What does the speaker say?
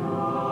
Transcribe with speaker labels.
Speaker 1: Amen.